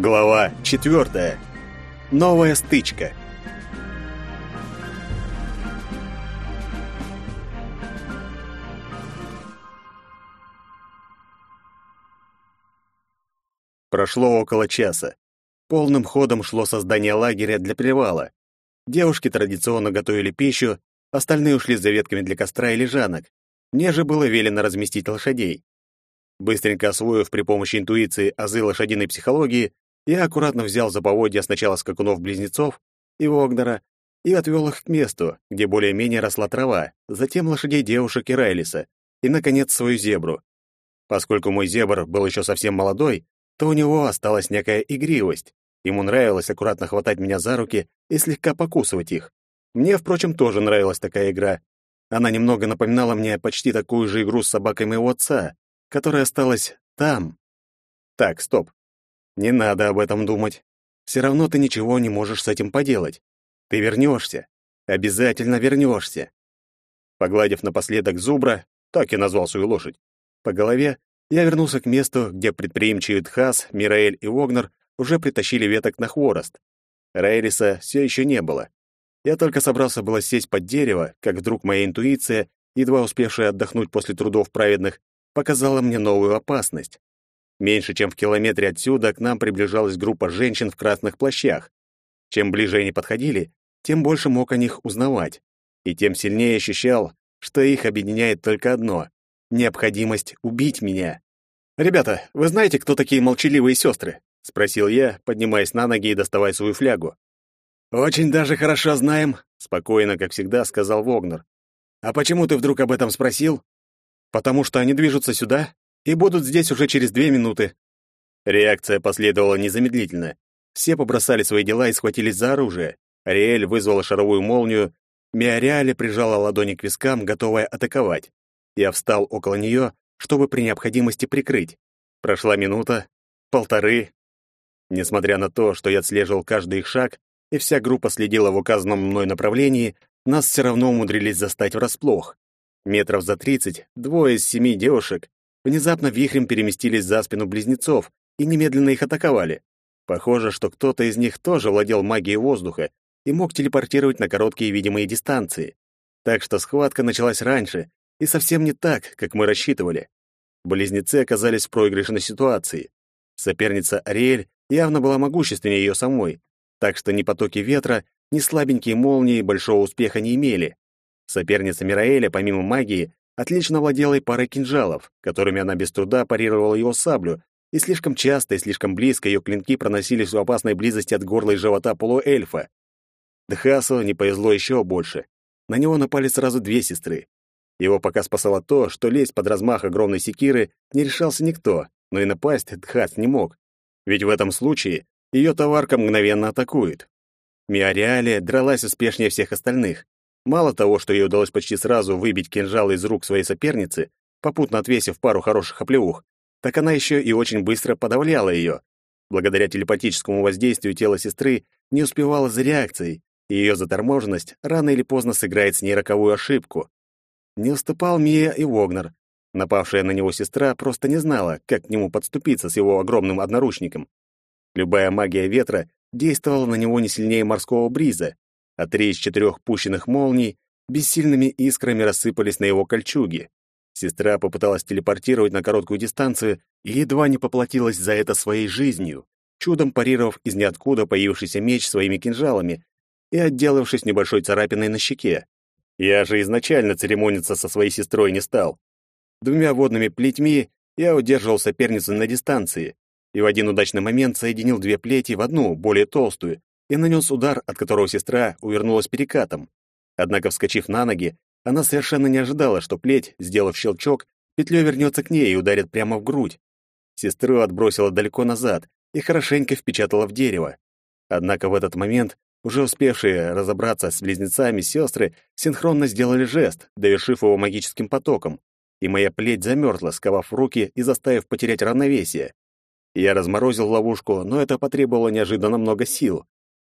Глава четвертая. Новая стычка. Прошло около часа. Полным ходом шло создание лагеря для привала. Девушки традиционно готовили пищу, остальные ушли за ветками для костра и лежанок. Мне же было велено разместить лошадей. Быстренько освоив при помощи интуиции азы лошадиной психологии, я аккуратно взял за поводья сначала скакунов-близнецов и Вогнера и отвел их к месту, где более-менее росла трава, затем лошадей девушек и Райлиса, и, наконец, свою зебру. Поскольку мой зебр был еще совсем молодой, то у него осталась некая игривость. Ему нравилось аккуратно хватать меня за руки и слегка покусывать их. Мне, впрочем, тоже нравилась такая игра. Она немного напоминала мне почти такую же игру с собакой моего отца, которая осталась там. Так, стоп. Не надо об этом думать. Все равно ты ничего не можешь с этим поделать. Ты вернешься. Обязательно вернешься. Погладив напоследок зубра, так я назвал свою лошадь, по голове, я вернулся к месту, где предприимчивый Тхас, Мираэль и Вогнер уже притащили веток на хворост. Рейриса все еще не было. Я только собрался было сесть под дерево, как вдруг моя интуиция, едва успевшая отдохнуть после трудов праведных, показала мне новую опасность. Меньше чем в километре отсюда к нам приближалась группа женщин в красных плащах. Чем ближе они подходили, тем больше мог о них узнавать, и тем сильнее ощущал, что их объединяет только одно — необходимость убить меня. «Ребята, вы знаете, кто такие молчаливые сестры?» — спросил я, поднимаясь на ноги и доставая свою флягу. «Очень даже хорошо знаем», — спокойно, как всегда, сказал Вогнер. «А почему ты вдруг об этом спросил?» «Потому что они движутся сюда и будут здесь уже через две минуты». Реакция последовала незамедлительно. Все побросали свои дела и схватились за оружие. Ариэль вызвала шаровую молнию, Миариале прижала ладони к вискам, готовая атаковать. Я встал около нее, чтобы при необходимости прикрыть. Прошла минута, полторы. Несмотря на то, что я отслеживал каждый их шаг, и вся группа следила в указанном мной направлении, нас все равно умудрились застать врасплох. Метров за тридцать двое из семи девушек внезапно вихрем переместились за спину близнецов и немедленно их атаковали. Похоже, что кто-то из них тоже владел магией воздуха и мог телепортировать на короткие видимые дистанции. Так что схватка началась раньше и совсем не так, как мы рассчитывали. Близнецы оказались в проигрышной ситуации. Соперница Ариэль явно была могущественнее ее самой, так что ни потоки ветра, ни слабенькие молнии большого успеха не имели. Соперница Мираэля, помимо магии, отлично владела и парой кинжалов, которыми она без труда парировала его саблю, и слишком часто и слишком близко ее клинки проносились в опасной близости от горла и живота полуэльфа. Дхасу не повезло еще больше. На него напали сразу две сестры. Его пока спасало то, что лезть под размах огромной секиры не решался никто, но и напасть Дхас не мог. Ведь в этом случае ее товарка мгновенно атакует. Миариалия дралась успешнее всех остальных. Мало того, что ей удалось почти сразу выбить кинжал из рук своей соперницы, попутно отвесив пару хороших оплеух, так она еще и очень быстро подавляла ее. Благодаря телепатическому воздействию тело сестры не успевало за реакцией, и ее заторможенность рано или поздно сыграет с ней роковую ошибку. Не уступал Мия и Вогнер. Напавшая на него сестра просто не знала, как к нему подступиться с его огромным одноручником. Любая магия ветра действовала на него не сильнее морского бриза, а три из четырех пущенных молний бессильными искрами рассыпались на его кольчуге. Сестра попыталась телепортировать на короткую дистанцию и едва не поплатилась за это своей жизнью, чудом парировав из ниоткуда появившийся меч своими кинжалами и отделавшись небольшой царапиной на щеке. Я же изначально церемониться со своей сестрой не стал. Двумя водными плетьми я удерживал соперницу на дистанции и в один удачный момент соединил две плети в одну, более толстую, и нанес удар, от которого сестра увернулась перекатом. Однако, вскочив на ноги, она совершенно не ожидала, что плеть, сделав щелчок, петлей вернется к ней и ударит прямо в грудь. Сестру отбросила далеко назад и хорошенько впечатала в дерево. Однако в этот момент уже успевшие разобраться с близнецами сестры синхронно сделали жест, довершив его магическим потоком, и моя плеть замерзла, сковав руки и заставив потерять равновесие. Я разморозил ловушку, но это потребовало неожиданно много сил.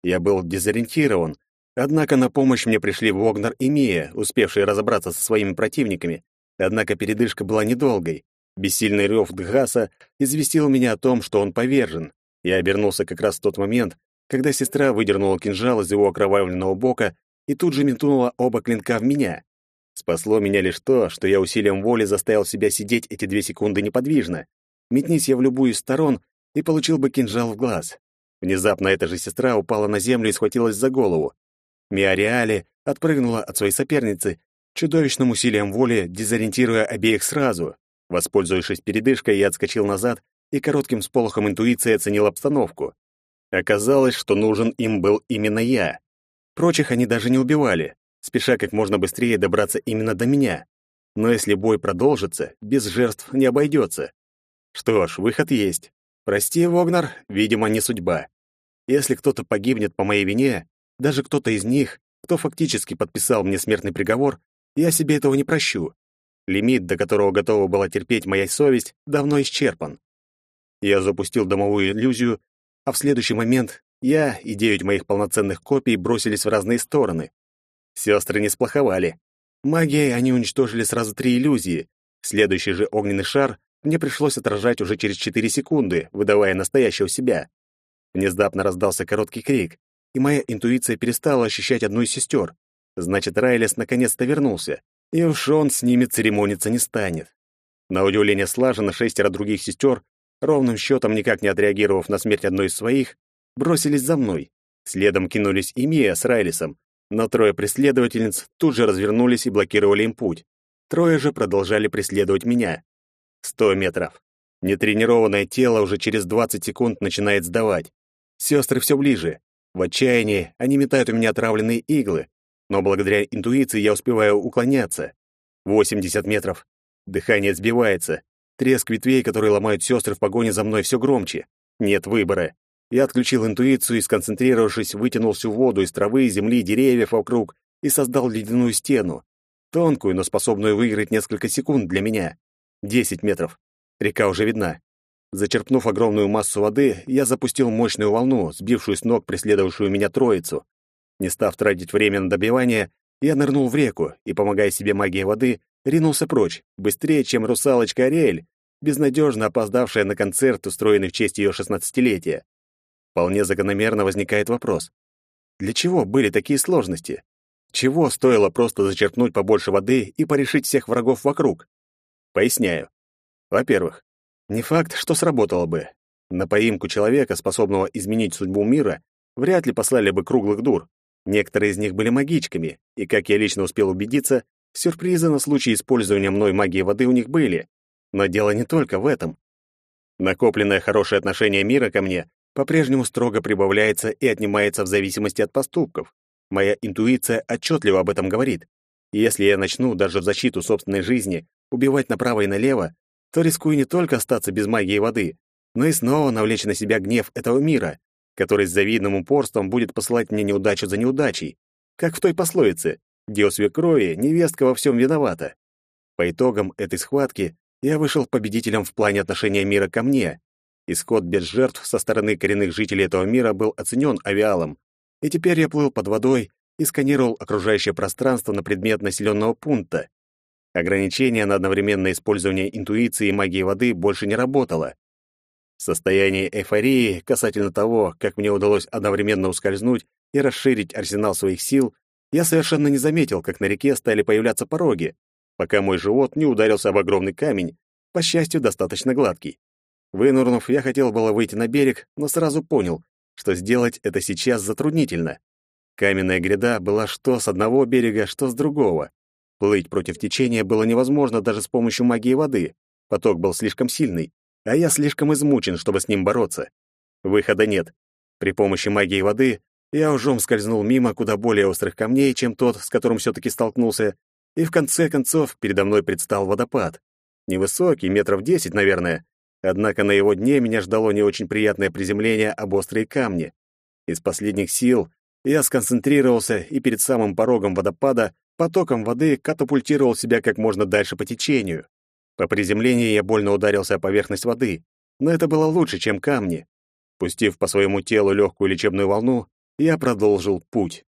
Я был дезориентирован, однако на помощь мне пришли Вогнер и Мия, успевшие разобраться со своими противниками. Однако передышка была недолгой. Бессильный рев Дгаса известил меня о том, что он повержен, Я обернулся как раз в тот момент, когда сестра выдернула кинжал из его окровавленного бока и тут же метнула оба клинка в меня. Спасло меня лишь то, что я усилием воли заставил себя сидеть эти две секунды неподвижно. Метнись я в любую из сторон и получил бы кинжал в глаз. Внезапно эта же сестра упала на землю и схватилась за голову. Миариали отпрыгнула от своей соперницы, чудовищным усилием воли дезориентируя обеих сразу. Воспользовавшись передышкой, я отскочил назад и коротким сполохом интуиции оценил обстановку. Оказалось, что нужен им был именно я. Прочих они даже не убивали, спеша как можно быстрее добраться именно до меня. Но если бой продолжится, без жертв не обойдется. Что ж, выход есть. Прости, Вогнар, видимо, не судьба. Если кто-то погибнет по моей вине, даже кто-то из них, кто фактически подписал мне смертный приговор, я себе этого не прощу. Лимит, до которого готова была терпеть моя совесть, давно исчерпан. Я запустил домовую иллюзию, а в следующий момент я и девять моих полноценных копий бросились в разные стороны. Сестры не сплоховали. Магией они уничтожили сразу три иллюзии. Следующий же огненный шар мне пришлось отражать уже через четыре секунды, выдавая настоящего себя. Внезапно раздался короткий крик, и моя интуиция перестала ощущать одну из сестер. Значит, Райлес наконец-то вернулся, и уж он с ними церемониться не станет. На удивление слаженно шестеро других сестер ровным счетом никак не отреагировав на смерть одной из своих, бросились за мной. Следом кинулись и Мия с Райлисом, но трое преследовательниц тут же развернулись и блокировали им путь. Трое же продолжали преследовать меня. Сто метров. Нетренированное тело уже через двадцать секунд начинает сдавать. Сестры все ближе. В отчаянии они метают у меня отравленные иглы, но благодаря интуиции я успеваю уклоняться. Восемьдесят метров. Дыхание сбивается. Треск ветвей, которые ломают сестры в погоне за мной, все громче. Нет выбора. Я отключил интуицию и, сконцентрировавшись, вытянул всю воду из травы, земли, деревьев вокруг и создал ледяную стену. Тонкую, но способную выиграть несколько секунд для меня. Десять метров. Река уже видна. Зачерпнув огромную массу воды, я запустил мощную волну, сбившую с ног преследовавшую меня троицу. Не став тратить время на добивание, я нырнул в реку и, помогая себе магией воды, ринулся прочь, быстрее, чем русалочка Ариэль, безнадежно опоздавшая на концерт, устроенный в честь ее шестнадцатилетия. Вполне закономерно возникает вопрос. Для чего были такие сложности? Чего стоило просто зачерпнуть побольше воды и порешить всех врагов вокруг? Поясняю. Во-первых, не факт, что сработало бы. На поимку человека, способного изменить судьбу мира, вряд ли послали бы круглых дур. Некоторые из них были магичками, и, как я лично успел убедиться, Сюрпризы на случай использования мной магии воды у них были. Но дело не только в этом. Накопленное хорошее отношение мира ко мне по-прежнему строго прибавляется и отнимается в зависимости от поступков. Моя интуиция отчетливо об этом говорит. И если я начну даже в защиту собственной жизни убивать направо и налево, то рискую не только остаться без магии воды, но и снова навлечь на себя гнев этого мира, который с завидным упорством будет посылать мне неудачу за неудачей, как в той пословице где у свекрови невестка во всем виновата. По итогам этой схватки я вышел победителем в плане отношения мира ко мне. Исход без жертв со стороны коренных жителей этого мира был оценен авиалом, и теперь я плыл под водой и сканировал окружающее пространство на предмет населенного пункта. Ограничение на одновременное использование интуиции и магии воды больше не работало. Состояние эйфории касательно того, как мне удалось одновременно ускользнуть и расширить арсенал своих сил, я совершенно не заметил, как на реке стали появляться пороги, пока мой живот не ударился об огромный камень, по счастью, достаточно гладкий. Вынурнув, я хотел было выйти на берег, но сразу понял, что сделать это сейчас затруднительно. Каменная гряда была что с одного берега, что с другого. Плыть против течения было невозможно даже с помощью магии воды. Поток был слишком сильный, а я слишком измучен, чтобы с ним бороться. Выхода нет. При помощи магии воды я ужом скользнул мимо куда более острых камней, чем тот, с которым все-таки столкнулся, и в конце концов передо мной предстал водопад. Невысокий, метров десять, наверное, однако на его дне меня ждало не очень приятное приземление об острые камни. Из последних сил я сконцентрировался и перед самым порогом водопада потоком воды катапультировал себя как можно дальше по течению. По приземлении я больно ударился о поверхность воды, но это было лучше, чем камни. Пустив по своему телу легкую лечебную волну, я продолжил путь.